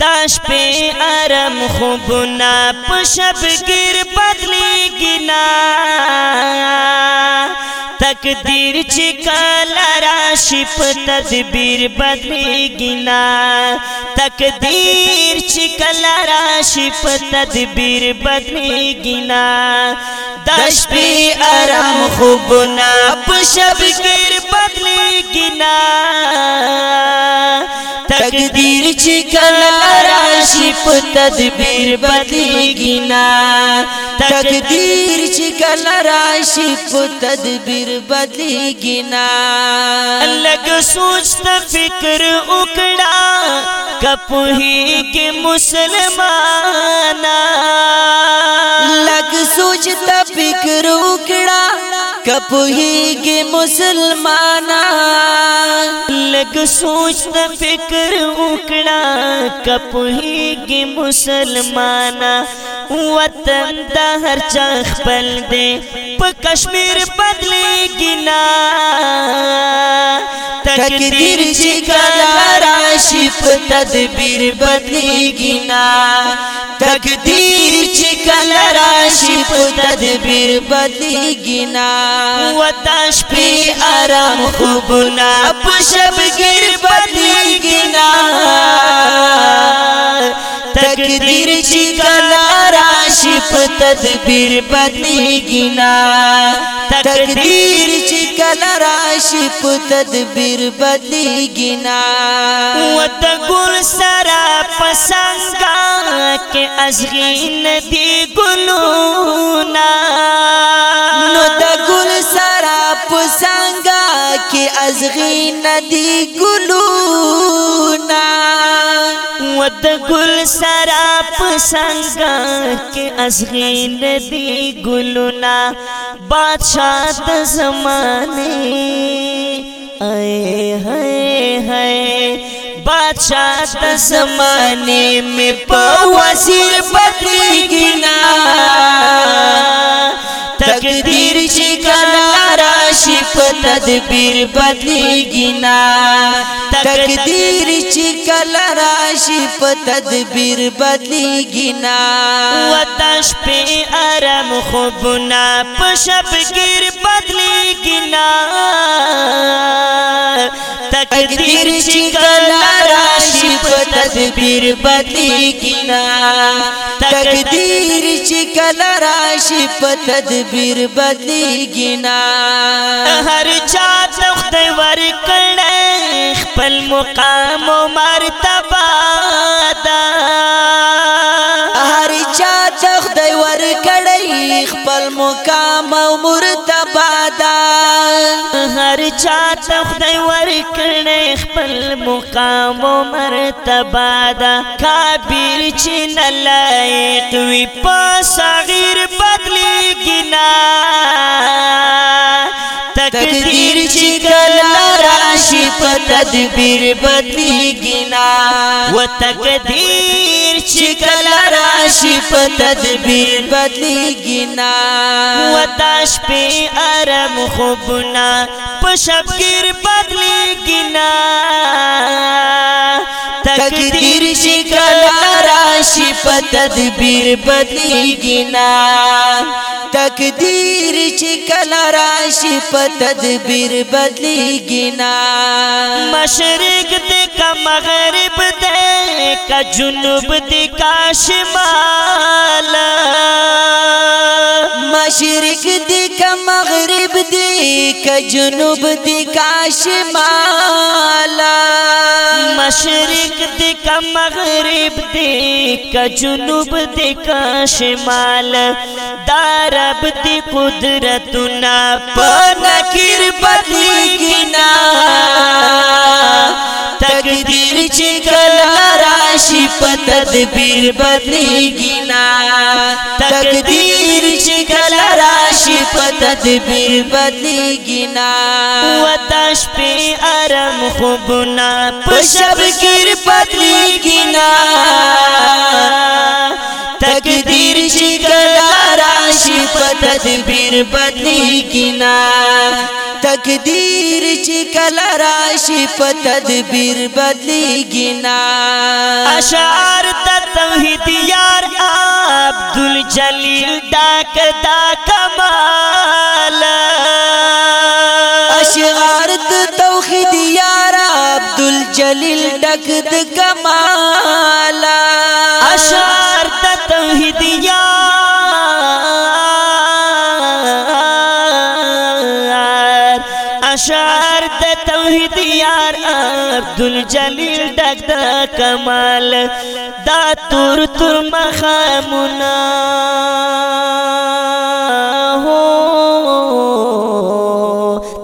داش پہ ارم ہو گنا پشب گر بدلی گنا تک دیر چی کالا را تدبیر بدلی گنا تک دیر چی کالا را تدبیر بدلی گنا داش پہ ارم ہو گنا پشب گر بدلی تقدیر چکل راشی سپ تدبیر بدلی گنا تقدیر چکل راشی را سپ تدبیر بدل گنا الگ سوچ تب فکر کپ کپوہ کے مسلمانا الگ سوچ تب فکر اک کپویږي مسلمانا لګ سوچ نه فکر وکړه کپویږي مسلمانا وطن د هر چا خپل دی په کشمیر بدلېږي نه تقدیر چې کله راشي په تدبیر بدلیږي نه تقدیر چې کله راشي په تدبیر بدلیږي نه وتاش په آرام خوبونه په شب ګیر بدلیږي نه تدبیر بدلیږي نه تقدیر چې کله راشي په تدبیر بدلیږي نه وته ګل سرا پسنګ کې ازغین دی ګلونا نو د ګل سرا پسنګ کې ازغین دی ګلونا ود گل سرا پسنگا کہ از دی گلونا بادشاہ دا زمانے اے ہے ہے بادشاہ دا زمانے میں پا وزیر بدل گنا تقدیر چکا نارا شف تدبیر بدل گنا تقدیر چې کله راشي په تدبیر بدلیږي نه وته شپې آرام خوبونه په شپګیر بدلیږي نه تقدیر چې کله راشي په تدبیر بدلیږي نه تقدیر چې کله راشي په تدبیر بدلیږي نه هر چا تخت ورکړل خپل مقام او مرتبه ده هر چا ته خدای ورکړی خپل مقام او مرتبه ده هر چا ته خدای ورکړی خپل مقام او مرتبه ده کبیر چې نه لایق وي په صغیر بدلیږي نه تقدیر په تدبیر بدلیږي نا و تقدیر چې کله راشي په تدبیر بدلیږي نا و تاش په ارم خوبنا په شبګیر بدلیږي نا تقدیر چې کله راشي په تدبیر بدلیږي نا تقدیر چې کله راشي په تدبیر بدلیږي نه مشرق دې کا مغرب دې کا جنوب دې کا شمال مشرق دې کا مغرب دې کا جنوب دې کا شمال مشرق دې کا مغرب دې کا جنوب دې کا شمال تارب تی قدرت نا پنا کر پتی گنا تقدیر چکل راشی پتد بیر بدلی گنا تقدیر چکل راشی پتد بیر بدلی گنا وطاش پی ارم خوبنا پشب کر بدلی گنا تقدیر چکل راشی تدبیر بدلی کنا تقدیر راشی پا تدبیر بدلی گنا توحید یار عبدالجلیل جلیل دا کمال تا توحید یار عبدالجلیل جلیل دا کمال توحید یار عبدل جلیل ډک د کمال دا تور تور مخامنا هو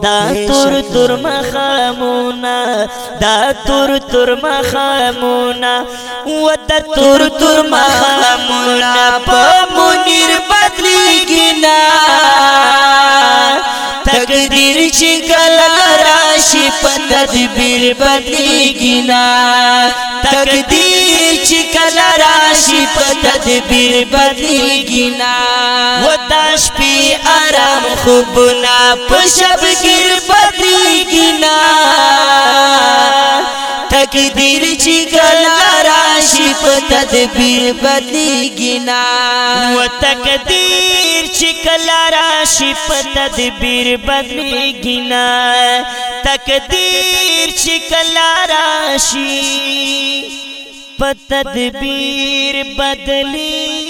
دا تور تور مخامنا دا تور تور مخامنا و دا تور تور مخامنا په منیر بدلی گنا تقدیر چې کلا سپ تدیر بلی گنا تکدیش کلا راشی تدبیر بلی گنا خوب نپ سب گیل بدی گنا تک درج کلا تدبیر بلی گنا تقدیر چکلا راشی پا تدبیر بدلی گنا تقدیر چکلا راشی پا تدبیر بدلی